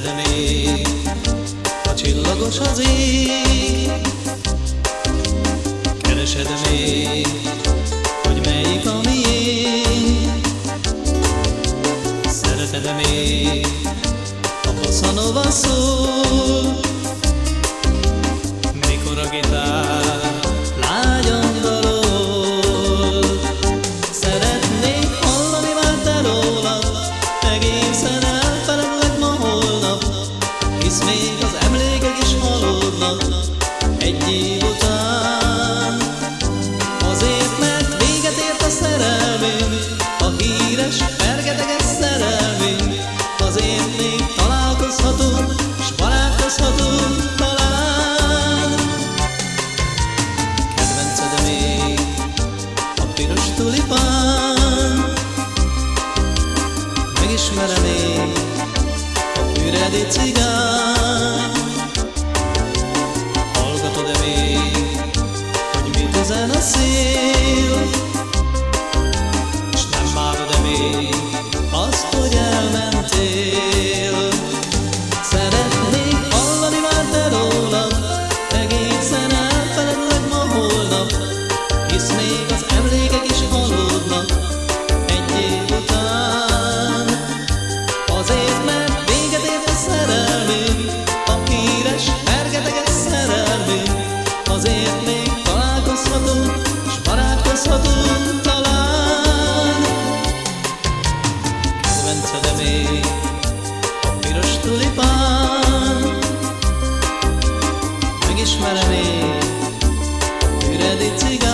teszed még, ha csillagos az ég. Keresed még, hogy melyik a miénk. Szereted még, a bossa szól. ismerem én a üredi cigány. Hallgatod-e még, hogy mit üzen a szél? felé a piros tulipán. Megismerem én üredi cigán.